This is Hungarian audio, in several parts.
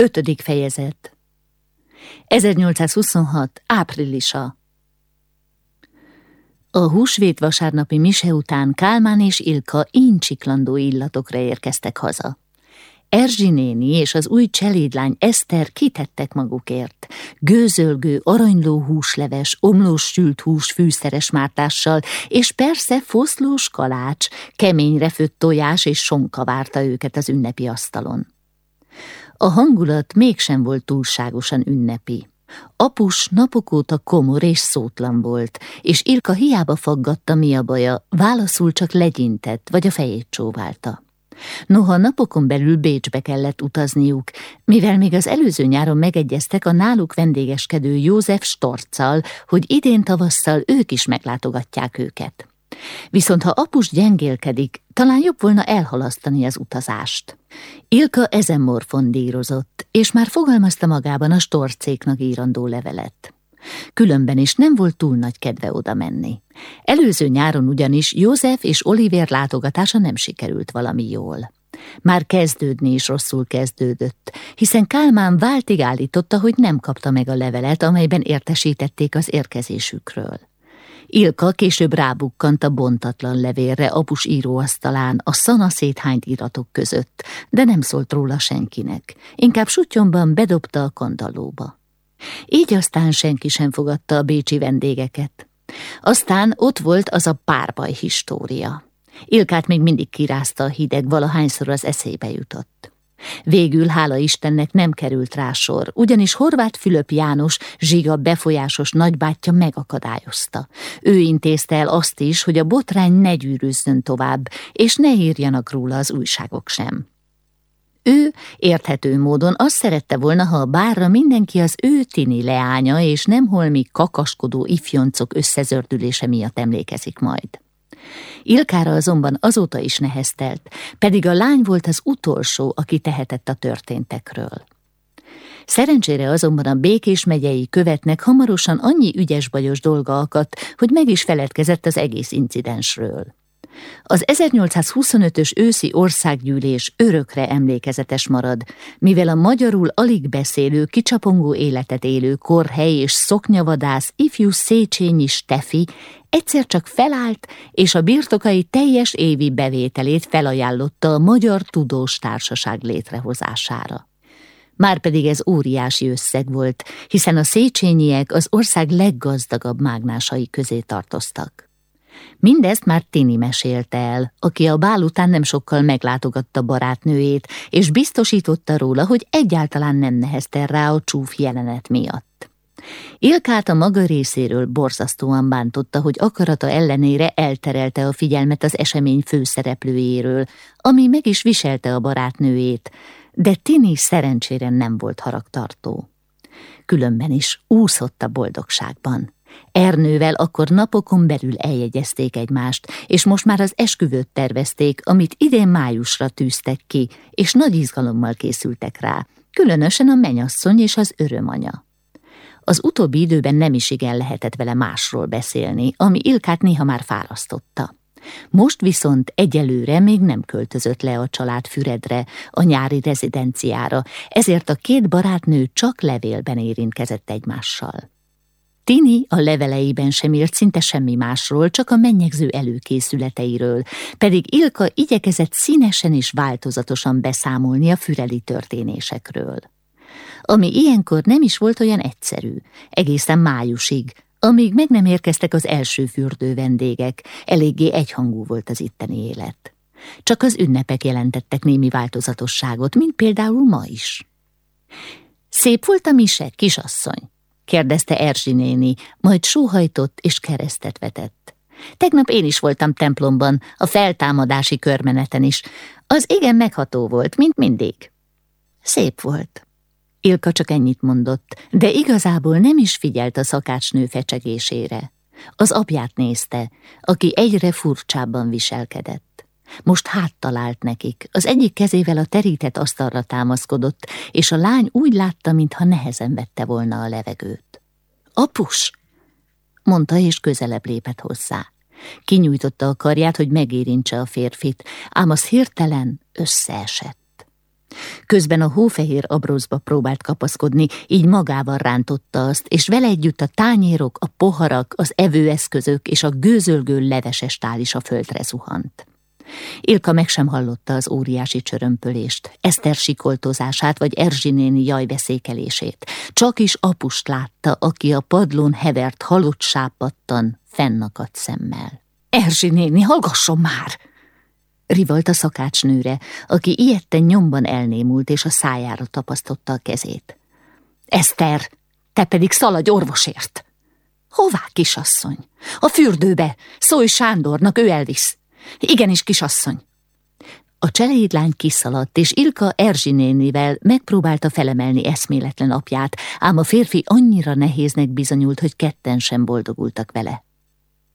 Ötödik fejezet 1826. áprilisa A húsvét vasárnapi mise után Kálmán és Ilka incsiklandó illatokra érkeztek haza. Erzsi néni és az új cselédlány Eszter kitettek magukért. Gőzölgő, aranyló húsleves, omlós sült hús fűszeres mártással, és persze foszlós kalács, keményre főtt tojás és sonka várta őket az ünnepi asztalon. A hangulat mégsem volt túlságosan ünnepi. Apus napok óta komor és szótlan volt, és Irka hiába faggatta, mi a baja, válaszul csak legyintett, vagy a fejét csóválta. Noha napokon belül Bécsbe kellett utazniuk, mivel még az előző nyáron megegyeztek a náluk vendégeskedő József Storccal, hogy idén tavasszal ők is meglátogatják őket. Viszont ha apus gyengélkedik, talán jobb volna elhalasztani az utazást. Ilka ezen morfondírozott, és már fogalmazta magában a storcéknak írandó levelet. Különben is nem volt túl nagy kedve oda menni. Előző nyáron ugyanis József és Oliver látogatása nem sikerült valami jól. Már kezdődni is rosszul kezdődött, hiszen Kálmán váltig állította, hogy nem kapta meg a levelet, amelyben értesítették az érkezésükről. Ilka később rábukkant a bontatlan levélre apus íróasztalán a szana széthányt iratok között, de nem szólt róla senkinek. Inkább sutyomban bedobta a kandallóba. Így aztán senki sem fogadta a bécsi vendégeket. Aztán ott volt az a párbaj história. Ilkát még mindig kirázta a hideg, valahányszor az eszébe jutott. Végül, hála Istennek nem került rá sor, ugyanis Horváth Fülöp János, Zsiga befolyásos nagybátyja megakadályozta. Ő intézte el azt is, hogy a botrány ne gyűrűzzön tovább, és ne írjanak róla az újságok sem. Ő érthető módon azt szerette volna, ha a bárra mindenki az ő tini leánya, és nem holmi kakaskodó ifjoncok összezördülése miatt emlékezik majd. Ilkára azonban azóta is neheztelt, pedig a lány volt az utolsó, aki tehetett a történtekről. Szerencsére azonban a Békés megyei követnek hamarosan annyi ügyes-bajos dolga akadt, hogy meg is feledkezett az egész incidensről. Az 1825-ös őszi országgyűlés örökre emlékezetes marad, mivel a magyarul alig beszélő, kicsapongó életet élő korhely és szoknyavadász ifjú Széchenyi Stefi egyszer csak felállt, és a birtokai teljes évi bevételét felajánlotta a Magyar Tudós Társaság létrehozására. Márpedig ez óriási összeg volt, hiszen a széchenyiek az ország leggazdagabb mágnásai közé tartoztak. Mindezt már Tini mesélte el, aki a bál után nem sokkal meglátogatta barátnőjét, és biztosította róla, hogy egyáltalán nem nehezte rá a csúf jelenet miatt. Ilkát a maga részéről borzasztóan bántotta, hogy akarata ellenére elterelte a figyelmet az esemény főszereplőjéről, ami meg is viselte a barátnőjét, de Tini szerencsére nem volt haragtartó. Különben is úszott a boldogságban. Ernővel akkor napokon belül eljegyezték egymást, és most már az esküvőt tervezték, amit idén májusra tűztek ki, és nagy izgalommal készültek rá, különösen a menyasszony és az örömanya. Az utóbbi időben nem is igen lehetett vele másról beszélni, ami Ilkát néha már fárasztotta. Most viszont egyelőre még nem költözött le a család Füredre, a nyári rezidenciára, ezért a két barátnő csak levélben érintkezett egymással. Tini a leveleiben sem írt szinte semmi másról, csak a mennyegző előkészületeiről, pedig Ilka igyekezett színesen és változatosan beszámolni a füreli történésekről. Ami ilyenkor nem is volt olyan egyszerű, egészen májusig, amíg meg nem érkeztek az első fürdő vendégek, eléggé egyhangú volt az itteni élet. Csak az ünnepek jelentettek némi változatosságot, mint például ma is. Szép volt a mise, kisasszony, kérdezte Erzsi néni, majd sóhajtott és keresztet vetett. Tegnap én is voltam templomban, a feltámadási körmeneten is. Az igen megható volt, mint mindig. Szép volt. Ilka csak ennyit mondott, de igazából nem is figyelt a szakácsnő fecsegésére. Az apját nézte, aki egyre furcsábban viselkedett. Most háttalált nekik, az egyik kezével a terített asztalra támaszkodott, és a lány úgy látta, mintha nehezen vette volna a levegőt. Apus! mondta, és közelebb lépett hozzá. Kinyújtotta a karját, hogy megérintse a férfit, ám az hirtelen összeesett. Közben a hófehér abrózba próbált kapaszkodni, így magával rántotta azt, és vele együtt a tányérok, a poharak, az evőeszközök és a gőzölgő leveses tál is a földre zuhant. Ilka meg sem hallotta az óriási csörömpölést, Eszter sikoltozását vagy Erzsinéni jajbeszékelését. Csak is apust látta, aki a padlón hevert halott sápadtan, fennakadt szemmel. Erzsinéni, hallgasson már! Rivalt a szakácsnőre, aki ilyetten nyomban elnémult és a szájára tapasztotta a kezét. Eszter, te pedig szaladj orvosért! Hová, kisasszony? A fürdőbe! Szólj Sándornak, ő elvisz! Igenis, kisasszony! A cselédlány kiszaladt, és Ilka Erzsinénivel megpróbálta felemelni eszméletlen apját, ám a férfi annyira nehéznek bizonyult, hogy ketten sem boldogultak vele.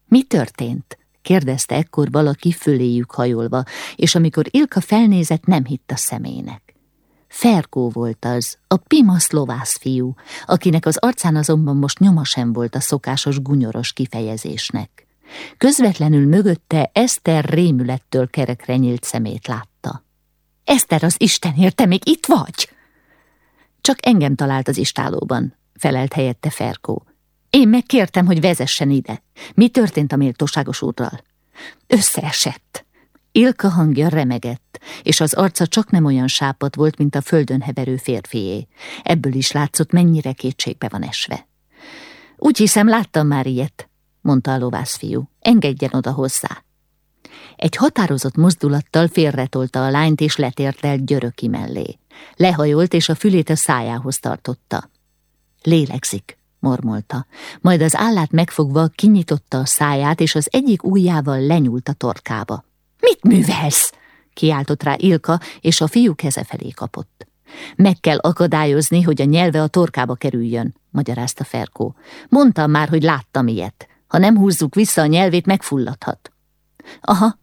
Mi történt? kérdezte ekkor valaki föléjük hajolva, és amikor Ilka felnézett, nem hitt a szemének. Ferkó volt az, a pima szlovász fiú, akinek az arcán azonban most nyoma sem volt a szokásos gunyoros kifejezésnek. Közvetlenül mögötte Eszter rémülettől kerekre nyílt szemét látta. Eszter az Istenért, te még itt vagy? Csak engem talált az istálóban, felelt helyette Ferkó. Én megkértem, hogy vezessen ide. Mi történt a méltóságos úrral? Összeesett. Ilka hangja remegett, és az arca csak nem olyan sápat volt, mint a földön heverő férfié. Ebből is látszott, mennyire kétségbe van esve. Úgy hiszem, láttam már ilyet, mondta a lovászfiú. Engedjen oda hozzá. Egy határozott mozdulattal félretolta a lányt, és letért el györöki mellé. Lehajolt, és a fülét a szájához tartotta. Lélegzik, mormolta, majd az állát megfogva kinyitotta a száját, és az egyik ujjával lenyúlt a torkába. Mit művelsz? kiáltott rá Ilka, és a fiú keze felé kapott. Meg kell akadályozni, hogy a nyelve a torkába kerüljön, magyarázta Ferkó. Mondtam már, hogy láttam ilyet. Ha nem húzzuk vissza a nyelvét, megfulladhat. Aha,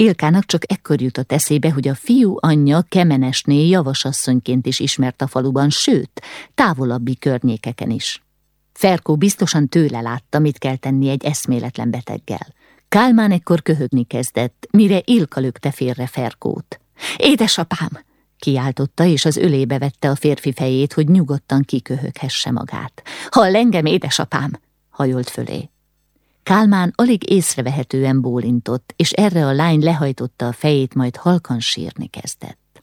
Ilkának csak ekkor jutott eszébe, hogy a fiú anyja Kemenesné javasasszonyként is ismert a faluban, sőt, távolabbi környékeken is. Ferkó biztosan tőle látta, mit kell tenni egy eszméletlen beteggel. Kálmán ekkor köhögni kezdett, mire Ilka lökte félre Ferkót. Édesapám! kiáltotta, és az ölébe vette a férfi fejét, hogy nyugodtan kiköhöghesse magát. Hall engem, édesapám! Hajolt fölé. Kálmán alig észrevehetően bólintott, és erre a lány lehajtotta a fejét, majd halkan sírni kezdett.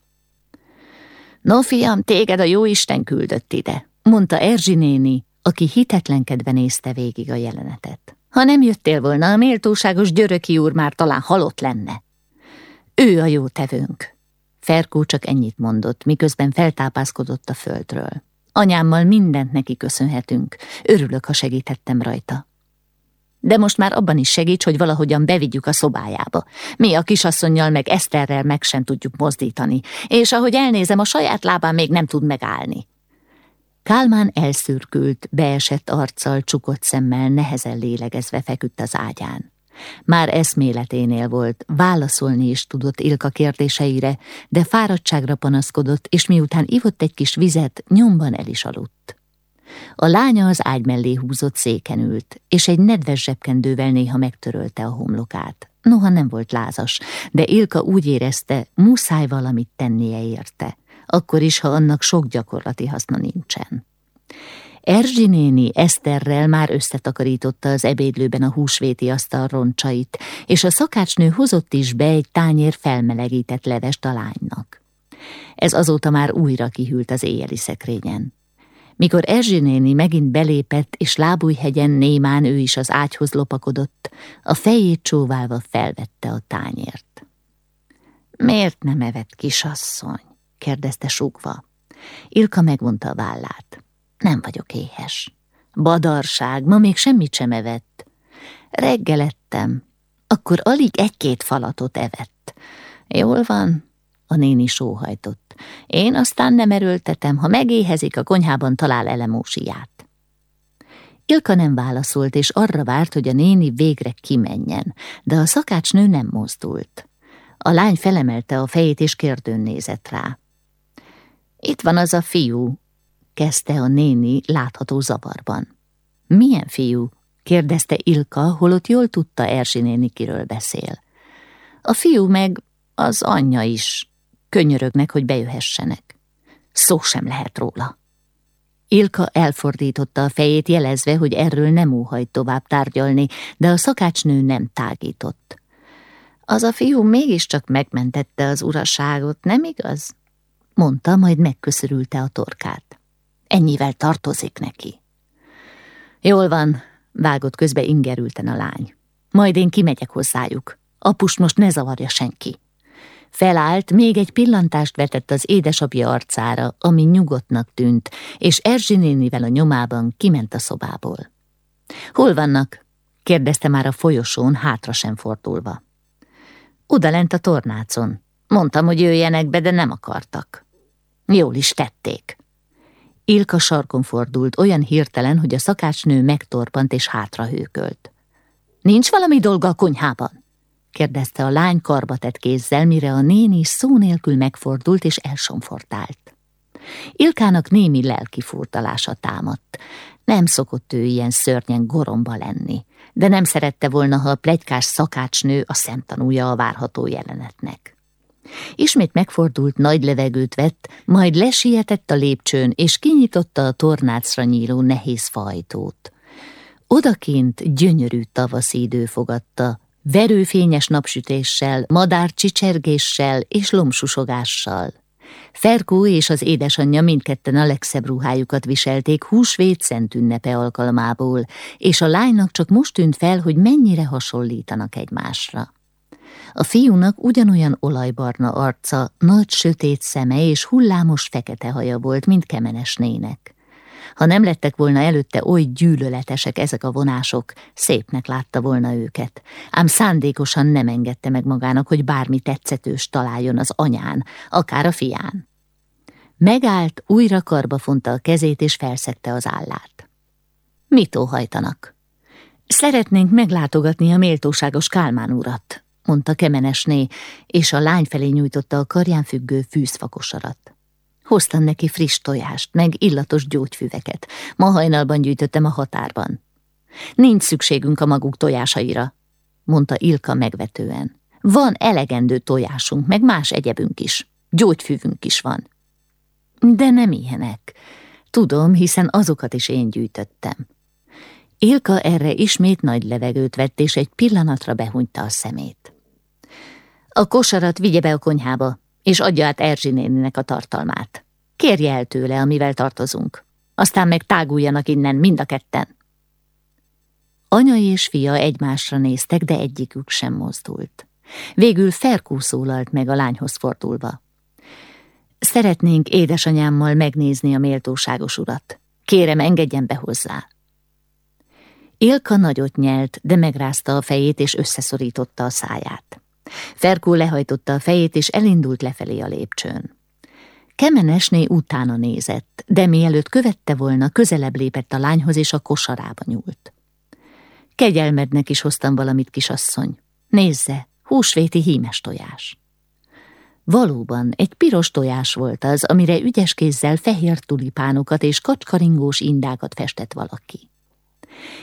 No, fiam, téged a jóisten küldött ide, mondta Erzsi néni, aki hitetlenkedve nézte végig a jelenetet. Ha nem jöttél volna, a méltóságos györöki úr már talán halott lenne. Ő a jó tevőnk. Ferkó csak ennyit mondott, miközben feltápászkodott a földről. Anyámmal mindent neki köszönhetünk. Örülök, ha segítettem rajta. De most már abban is segíts, hogy valahogyan bevigyük a szobájába. Mi a kisasszonynal meg Eszterrel meg sem tudjuk mozdítani, és ahogy elnézem, a saját lábán még nem tud megállni. Kálmán elszürkült, beesett arccal, csukott szemmel, nehezen lélegezve feküdt az ágyán. Már eszméleténél volt, válaszolni is tudott Ilka kérdéseire, de fáradtságra panaszkodott, és miután ivott egy kis vizet, nyomban el is aludt. A lánya az ágy mellé húzott széken ült, és egy nedves zsebkendővel néha megtörölte a homlokát. Noha nem volt lázas, de Ilka úgy érezte, muszáj valamit tennie érte akkor is, ha annak sok gyakorlati haszna nincsen. Erzsi néni Eszterrel már összetakarította az ebédlőben a húsvéti asztal roncsait, és a szakácsnő hozott is be egy tányér felmelegített levest a lánynak. Ez azóta már újra kihűlt az éjjeli szekrényen. Mikor Erzsi néni megint belépett, és lábújhegyen némán ő is az ágyhoz lopakodott, a fejét csóválva felvette a tányért. Miért nem evett, kisasszony? kérdezte súgva. Ilka megvonta a vállát. Nem vagyok éhes. Badarság, ma még semmit sem evett. Reggelettem, akkor alig egy-két falatot evett. Jól van, a néni sóhajtott. Én aztán nem erőltetem, ha megéhezik, a konyhában talál elemósiát. Ilka nem válaszolt, és arra várt, hogy a néni végre kimenjen, de a szakácsnő nem mozdult. A lány felemelte a fejét, és kérdőn nézett rá. Itt van az a fiú, kezdte a néni látható zavarban. Milyen fiú? kérdezte Ilka, holott jól tudta Erzsi néni kiről beszél. A fiú meg az anyja is, Könyörögnek, hogy bejöhessenek. Szó sem lehet róla. Ilka elfordította a fejét, jelezve, hogy erről nem óhajt tovább tárgyalni, de a szakácsnő nem tágított. Az a fiú mégiscsak megmentette az uraságot, nem igaz? Mondta, majd megköszörülte a torkát. Ennyivel tartozik neki. Jól van, vágott közbe ingerülten a lány. Majd én kimegyek hozzájuk. Apus most ne zavarja senki. Felállt, még egy pillantást vetett az édesapja arcára, ami nyugodtnak tűnt, és Erzsi nénivel a nyomában kiment a szobából. Hol vannak? kérdezte már a folyosón, hátra sem fordulva. Oda lent a tornácon. Mondtam, hogy jöjjenek be, de nem akartak. Jól is tették. Ilka sarkon fordult, olyan hirtelen, hogy a szakácsnő megtorpant és hátrahőkölt. Nincs valami dolga a konyhában? kérdezte a lány karbatett kézzel, mire a néni szó nélkül megfordult és elsomfortált. Ilkának némi lelki furtalása támadt. Nem szokott ő ilyen szörnyen goromba lenni, de nem szerette volna, ha a plegykás szakácsnő a szemtanúja a várható jelenetnek. Ismét megfordult, nagy levegőt vett, majd lesietett a lépcsőn, és kinyitotta a tornácra nyíló nehéz fajtót. Odakint gyönyörű tavaszi idő fogadta, verőfényes napsütéssel, madár csicsergéssel és lomsusogással. Ferkó és az édesanyja mindketten a legszebb ruhájukat viselték húsvét szent ünnepe alkalmából, és a lánynak csak most tűnt fel, hogy mennyire hasonlítanak egymásra. A fiúnak ugyanolyan olajbarna arca, nagy sötét szeme és hullámos fekete haja volt, mint kemenesnének. Ha nem lettek volna előtte oly gyűlöletesek ezek a vonások, szépnek látta volna őket, ám szándékosan nem engedte meg magának, hogy bármi tetszetős találjon az anyán, akár a fián. Megállt, újra karba fonta a kezét és felszette az állát. Mit óhajtanak? Szeretnénk meglátogatni a méltóságos Kálmán urat, mondta Kemenesné, és a lány felé nyújtotta a karján függő fűzfakosarat. Hoztam neki friss tojást, meg illatos gyógyfüveket. Ma hajnalban gyűjtöttem a határban. Nincs szükségünk a maguk tojásaira, mondta Ilka megvetően. Van elegendő tojásunk, meg más egyebünk is. Gyógyfüvünk is van. De nem ilyenek. Tudom, hiszen azokat is én gyűjtöttem. Ilka erre ismét nagy levegőt vett, és egy pillanatra behunyta a szemét. A kosarat vigye be a konyhába, és adja át Erzsi a tartalmát. Kérje el tőle, amivel tartozunk. Aztán meg táguljanak innen mind a ketten. Anya és fia egymásra néztek, de egyikük sem mozdult. Végül Ferkú meg a lányhoz fordulva. Szeretnénk édesanyámmal megnézni a méltóságos urat. Kérem, engedjen be hozzá. Ilka nagyot nyelt, de megrázta a fejét és összeszorította a száját. Ferkó lehajtotta a fejét, és elindult lefelé a lépcsőn. Kemenesné utána nézett, de mielőtt követte volna, közelebb lépett a lányhoz, és a kosarába nyúlt. Kegyelmednek is hoztam valamit, kisasszony. Nézze, húsvéti hímes tojás. Valóban egy piros tojás volt az, amire ügyes kézzel fehér tulipánokat és kacskaringós indákat festett valaki.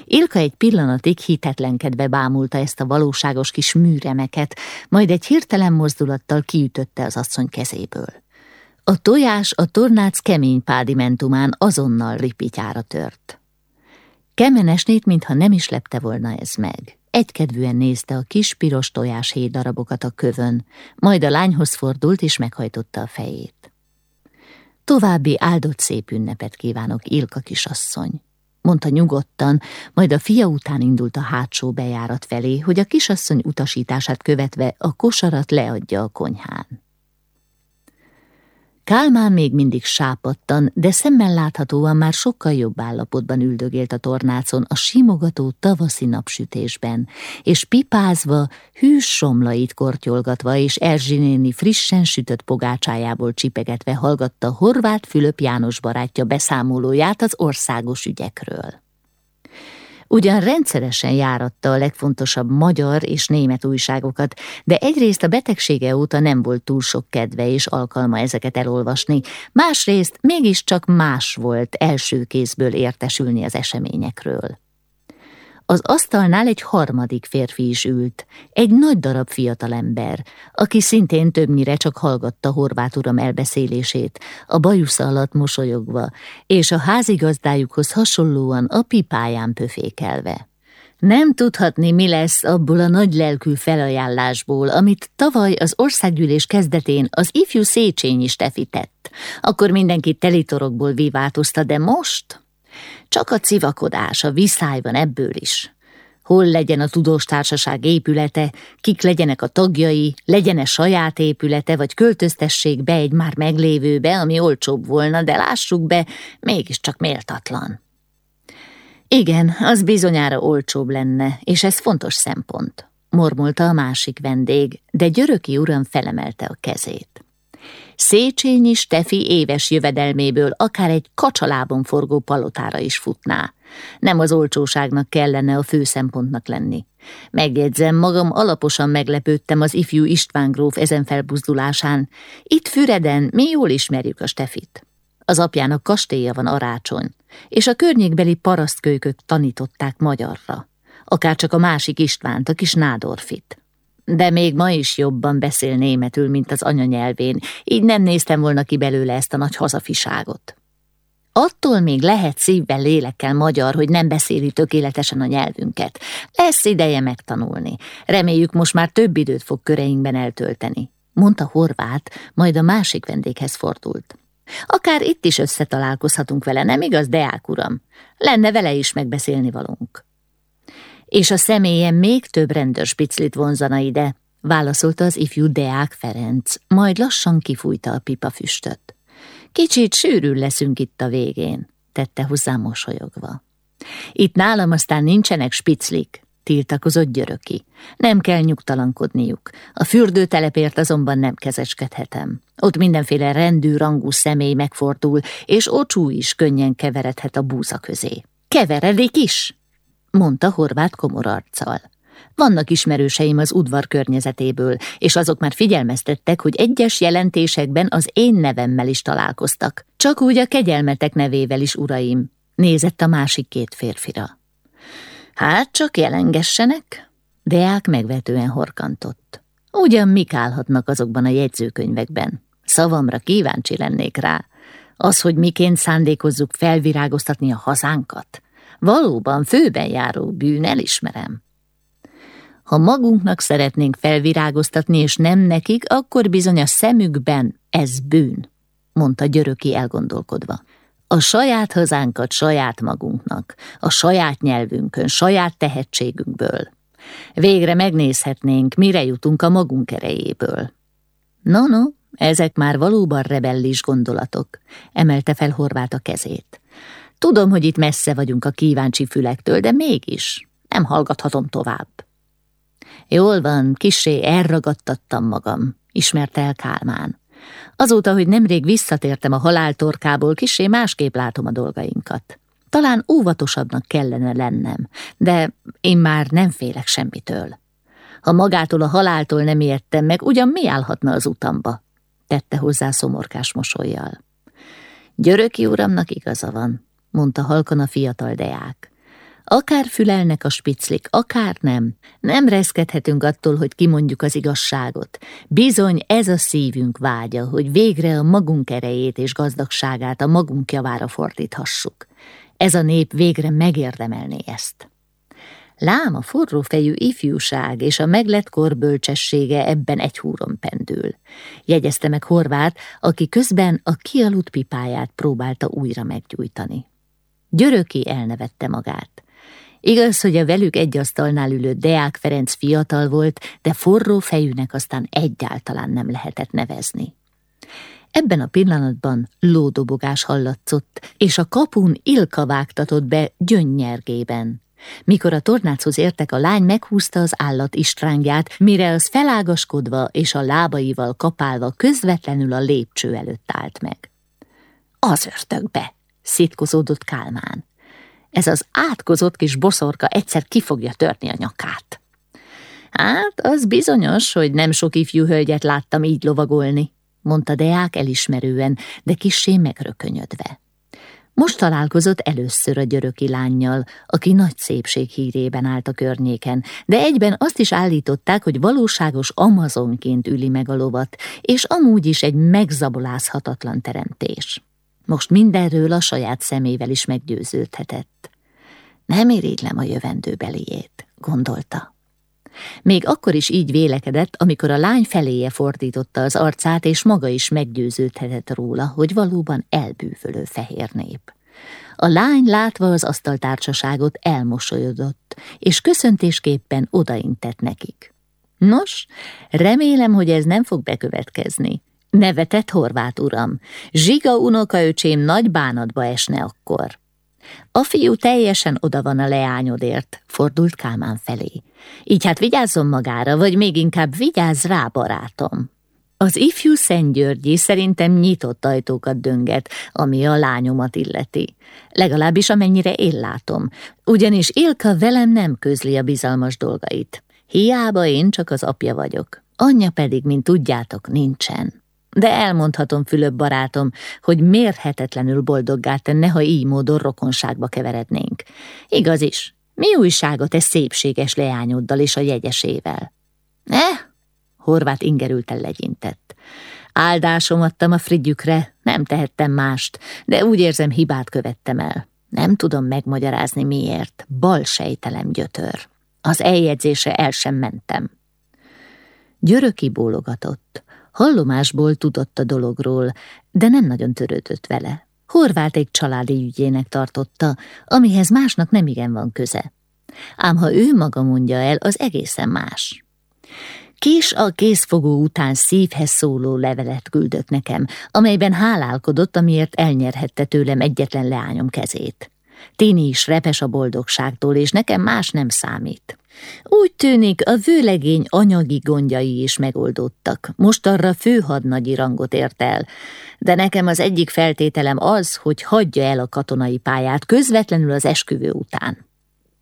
Ilka egy pillanatig hitetlenkedve bámulta ezt a valóságos kis műremeket, majd egy hirtelen mozdulattal kiütötte az asszony kezéből. A tojás a tornác kemény pádimentumán azonnal ripityára tört. Kemenesnét, mintha nem is lepte volna ez meg. Egykedvűen nézte a kis piros tojás hét darabokat a kövön, majd a lányhoz fordult és meghajtotta a fejét. További áldott szép ünnepet kívánok, Ilka kisasszony mondta nyugodtan, majd a fia után indult a hátsó bejárat felé, hogy a kisasszony utasítását követve a kosarat leadja a konyhán. Kálmán még mindig sápadtan, de szemmel láthatóan már sokkal jobb állapotban üldögélt a tornácon a simogató tavaszi napsütésben, és pipázva, hűs somlait kortyolgatva és Erzsinéni frissen sütött pogácsájából csipegetve hallgatta Horváth Fülöp János barátja beszámolóját az országos ügyekről. Ugyan rendszeresen járatta a legfontosabb magyar és német újságokat, de egyrészt a betegsége óta nem volt túl sok kedve és alkalma ezeket elolvasni, másrészt mégiscsak más volt első kézből értesülni az eseményekről. Az asztalnál egy harmadik férfi is ült, egy nagy darab fiatalember, aki szintén többnyire csak hallgatta Horváth uram elbeszélését, a bajusza alatt mosolyogva, és a házigazdájukhoz hasonlóan a pipáján pöfékelve. Nem tudhatni, mi lesz abból a nagy lelkű felajánlásból, amit tavaly az országgyűlés kezdetén az ifjú Széchenyi Stefi tett. Akkor mindenki telitorokból vívátozta, de most csak a civakodás, a viszály van ebből is. Hol legyen a tudós társaság épülete, kik legyenek a tagjai, legyen-e saját épülete, vagy költöztessék be egy már meglévőbe, ami olcsóbb volna, de lássuk be, mégiscsak méltatlan. Igen, az bizonyára olcsóbb lenne, és ez fontos szempont, mormolta a másik vendég, de Györöki uram felemelte a kezét. Széchenyi Stefi éves jövedelméből akár egy kacsalábon forgó palotára is futná. Nem az olcsóságnak kellene a fő szempontnak lenni. Megjegyzem, magam alaposan meglepődtem az ifjú István gróf ezen felbuzdulásán. Itt Füreden mi jól ismerjük a Stefit. Az apjának kastélya van Arácsony, és a környékbeli parasztkölykök tanították magyarra. Akár csak a másik Istvánt, a kis Nádorfit de még ma is jobban beszél németül, mint az anyanyelvén, így nem néztem volna ki belőle ezt a nagy hazafiságot. Attól még lehet szívvel, lélekkel magyar, hogy nem beszéli tökéletesen a nyelvünket. Lesz ideje megtanulni. Reméljük most már több időt fog köreinkben eltölteni. Mondta Horvát, majd a másik vendéghez fordult. Akár itt is összetalálkozhatunk vele, nem igaz, Deák uram? Lenne vele is megbeszélni valunk és a személye még több rendőr piclit vonzana ide, válaszolta az ifjú Deák Ferenc, majd lassan kifújta a pipa füstöt. Kicsit sűrűn leszünk itt a végén, tette hozzá mosolyogva. Itt nálam aztán nincsenek spiclik, tiltakozott györöki. Nem kell nyugtalankodniuk. A fürdőtelepért azonban nem kezeskedhetem. Ott mindenféle rendű, rangú személy megfordul, és ocsú is könnyen keveredhet a búza közé. Keveredik is, mondta Horváth komor arccal. Vannak ismerőseim az udvar környezetéből, és azok már figyelmeztettek, hogy egyes jelentésekben az én nevemmel is találkoztak. Csak úgy a kegyelmetek nevével is, uraim, nézett a másik két férfira. Hát csak jelengessenek? Deák megvetően horkantott. Ugyan mik állhatnak azokban a jegyzőkönyvekben? Szavamra kíváncsi lennék rá. Az, hogy miként szándékozzuk felvirágoztatni a hazánkat. Valóban főben járó bűn, elismerem. Ha magunknak szeretnénk felvirágoztatni, és nem nekik, akkor bizony a szemükben ez bűn, mondta Györöki elgondolkodva. A saját hazánkat saját magunknak, a saját nyelvünkön, saját tehetségünkből. Végre megnézhetnénk, mire jutunk a magunk erejéből. No, no, ezek már valóban rebellis gondolatok, emelte fel Horváth a kezét. Tudom, hogy itt messze vagyunk a kíváncsi fülektől, de mégis nem hallgathatom tovább. Jól van, kisé elragadtattam magam, ismerte el Kálmán. Azóta, hogy nemrég visszatértem a haláltorkából, kisé másképp látom a dolgainkat. Talán óvatosabbnak kellene lennem, de én már nem félek semmitől. Ha magától a haláltól nem értem meg, ugyan mi állhatna az utamba? Tette hozzá szomorkás mosolyjal. Györöki uramnak igaza van mondta halkan a fiatal deák. Akár fülelnek a spiclik, akár nem. Nem reszkedhetünk attól, hogy kimondjuk az igazságot. Bizony ez a szívünk vágya, hogy végre a magunk erejét és gazdagságát a magunk javára fordíthassuk. Ez a nép végre megérdemelné ezt. Lám a forrófejű ifjúság és a meglett kor bölcsessége ebben egy húron pendül. Jegyezte meg Horvát, aki közben a kialudt pipáját próbálta újra meggyújtani. Györöki elnevette magát. Igaz, hogy a velük egy asztalnál ülő Deák Ferenc fiatal volt, de forró fejűnek aztán egyáltalán nem lehetett nevezni. Ebben a pillanatban lódobogás hallatszott, és a kapun Ilka vágtatott be gyönnyergében. Mikor a tornáchoz értek, a lány meghúzta az állat istrángját, mire az felágaskodva és a lábaival kapálva közvetlenül a lépcső előtt állt meg. Az ördögbe! Szitkozódott Kálmán. Ez az átkozott kis boszorka egyszer ki fogja törni a nyakát. Hát, az bizonyos, hogy nem sok ifjú hölgyet láttam így lovagolni, mondta Deák elismerően, de kissé megrökönyödve. Most találkozott először a györöki lányjal, aki nagy szépség hírében állt a környéken, de egyben azt is állították, hogy valóságos amazonként üli meg a lovat, és amúgy is egy megzabolázhatatlan teremtés. Most mindenről a saját szemével is meggyőződhetett. Nem irigylem a jövendőbeliét, gondolta. Még akkor is így vélekedett, amikor a lány feléje fordította az arcát, és maga is meggyőződhetett róla, hogy valóban elbűvölő fehér nép. A lány látva az asztaltársaságot elmosolyodott, és köszöntésképpen odaintett nekik. Nos, remélem, hogy ez nem fog bekövetkezni. Nevetett horvát uram. Zsiga unokaöcsém nagy bánatba esne akkor. A fiú teljesen oda van a leányodért, fordult Kálmán felé. Így hát vigyázzon magára, vagy még inkább vigyázz rá, barátom. Az ifjú Szentgyörgyi szerintem nyitott ajtókat dönget, ami a lányomat illeti. Legalábbis amennyire én látom, ugyanis Ilka velem nem közli a bizalmas dolgait. Hiába én csak az apja vagyok, anyja pedig, mint tudjátok, nincsen. De elmondhatom, Fülöp barátom, hogy mérhetetlenül boldoggá tenne, ha így módon rokonságba keverednénk. Igaz is, mi újságot ez szépséges leányoddal és a jegyesével? Eh? Horvát ingerülten legyintett. Áldásom adtam a frigyükre, nem tehettem mást, de úgy érzem, hibát követtem el. Nem tudom megmagyarázni miért, bal sejtelem gyötör. Az eljegyzése el sem mentem. Györöki bólogatott. Hallomásból tudott a dologról, de nem nagyon törődött vele. Horváth egy családi ügyének tartotta, amihez másnak nem igen van köze. Ám ha ő maga mondja el, az egészen más. Kis a készfogó után szívhez szóló levelet küldött nekem, amelyben hálálkodott, amiért elnyerhette tőlem egyetlen leányom kezét. Tini is repes a boldogságtól, és nekem más nem számít. Úgy tűnik, a vőlegény anyagi gondjai is megoldódtak. Most arra főhadnagyi rangot ért el. De nekem az egyik feltételem az, hogy hagyja el a katonai pályát közvetlenül az esküvő után.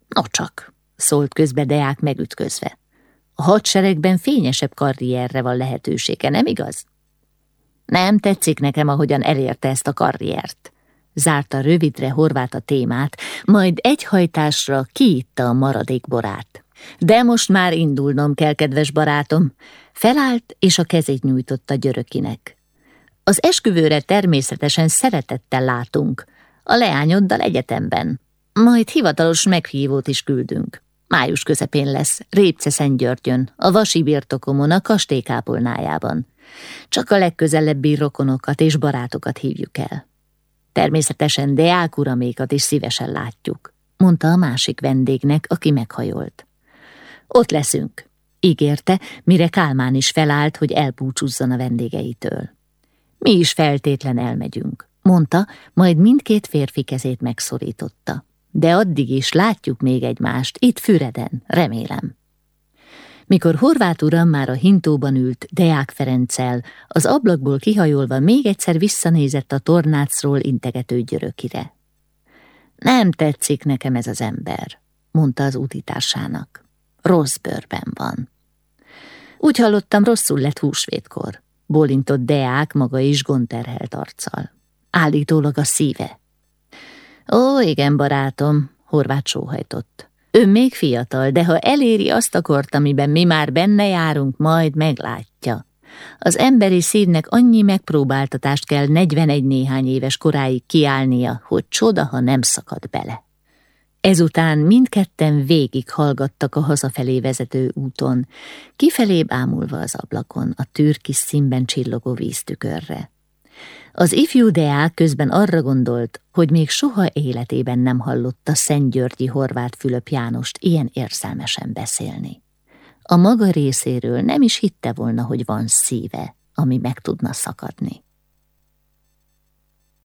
No csak, szólt közbe Deák megütközve. A hadseregben fényesebb karrierre van lehetősége, nem igaz? Nem tetszik nekem, ahogyan elérte ezt a karriert. Zárta rövidre Horvát a témát, majd egy hajtásra kiitta a maradék borát. De most már indulnom kell, kedves barátom. Felállt, és a kezét nyújtotta györökinek. Az esküvőre természetesen szeretettel látunk, a leányoddal egyetemben. Majd hivatalos meghívót is küldünk. Május közepén lesz, Répce Szentgyörgyön, a vasi birtokomon, a kastélykápolnájában. Csak a legközelebbi rokonokat és barátokat hívjuk el. Természetesen Deák uramékat is szívesen látjuk, mondta a másik vendégnek, aki meghajolt. Ott leszünk, ígérte, mire Kálmán is felállt, hogy elbúcsúzzon a vendégeitől. Mi is feltétlen elmegyünk, mondta, majd mindkét férfi kezét megszorította. De addig is látjuk még egymást, itt Füreden, remélem. Mikor Horváth uram már a hintóban ült Deák Ferenccel, az ablakból kihajolva még egyszer visszanézett a tornácról integető györökire. Nem tetszik nekem ez az ember, mondta az útitársának. Rossz bőrben van. Úgy hallottam, rosszul lett húsvétkor, bólintott Deák maga is gonterhelt arccal. Állítólag a szíve. Ó, igen, barátom, Horváth sóhajtott. Ő még fiatal, de ha eléri azt a kort, amiben mi már benne járunk, majd meglátja. Az emberi szívnek annyi megpróbáltatást kell 41 néhány éves koráig kiállnia, hogy csoda, ha nem szakad bele. Ezután mindketten végig hallgattak a hazafelé vezető úton, kifelé bámulva az ablakon, a türkis színben csillogó víztükörre. Az ifjú Deák közben arra gondolt, hogy még soha életében nem hallotta Szentgyörgyi Horváth Fülöp Jánost ilyen érzelmesen beszélni. A maga részéről nem is hitte volna, hogy van szíve, ami meg tudna szakadni.